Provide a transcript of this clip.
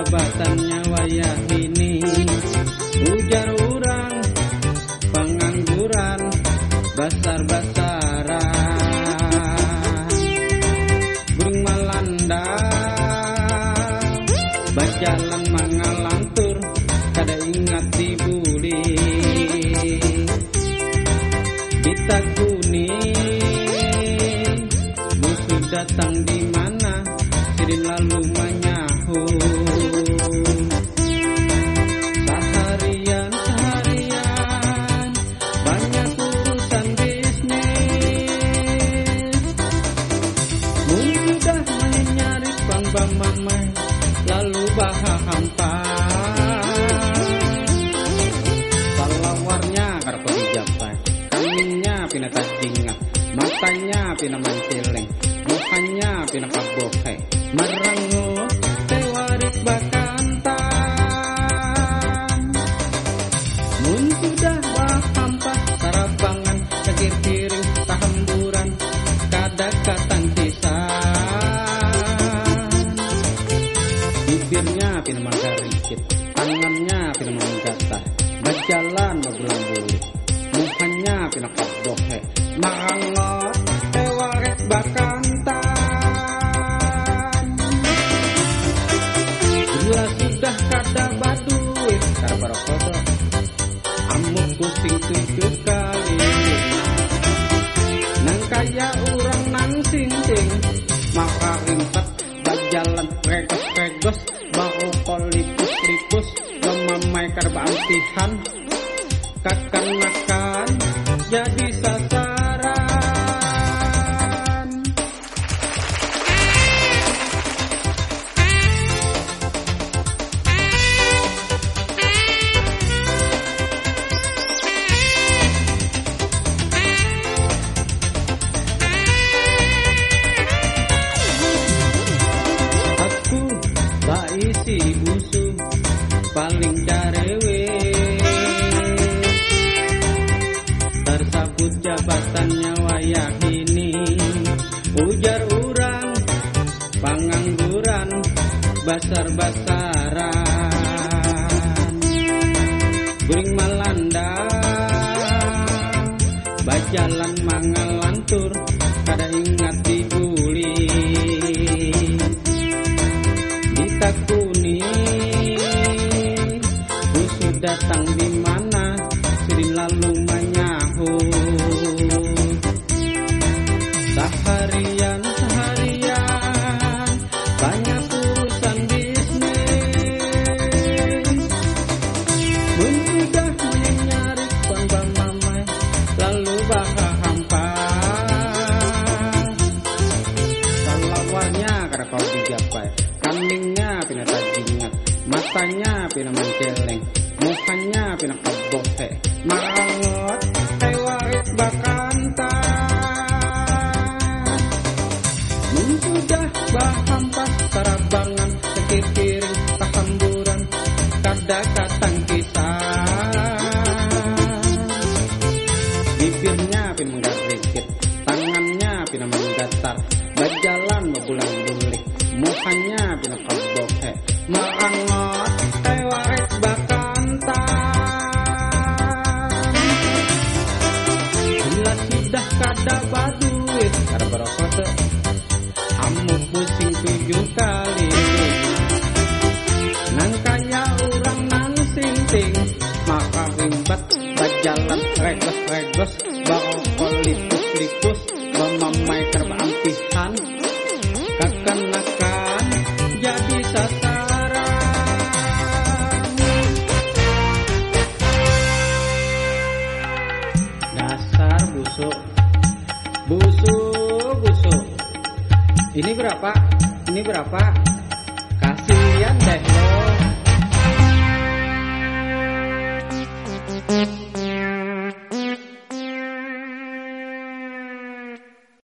jabatannya wayah ini Ujar orang pengangguran Basar-basaran Burung malanda Bajalan mangalantur Kada ingat dibuli Ditakuni Musuh datang di mana Sirin lalu menyahu hampa Salawarnya karpo dijapai Kambingnya pina tajingat Matanya pina manceleng Mukanya pina kabokai Merengut tewaris bakantan Bibirnya pina manggarikit Tangannya pina manggatah Berjalan bebulan bulik Mukanya pina kabohe Mangot tewaret bakantan. Bila sudah kada baduit Kada barokodo Amuk pusing tujuh Memamai karbantihan Kakan-makan Jadi sasaran. Aku baisi busu paling carewe Jabatannya wayah ini. Ujar orang pengangguran Basar-basaran. Guring malanda kau digapai. Kambingnya pina tajingat Matanya pina menceleng Mukanya pina kabohe Mangot tewarit bakantan. Mun sudah bahampas sekir kiring Tahamburan Kada katang kisah Bibirnya pin menggarikit Tangannya pina menggatar Berjalan bebulan bulik Mukanya pina kabohe Maangot tewaret bakantan. Bila sudah kada baduit Kada berokode Amuk pusing tujuh kali. Nang kaya orang nang sinting Maka rimbat Bajalan regos-regos Bau busuk Busuk, busuk Ini berapa? Ini berapa?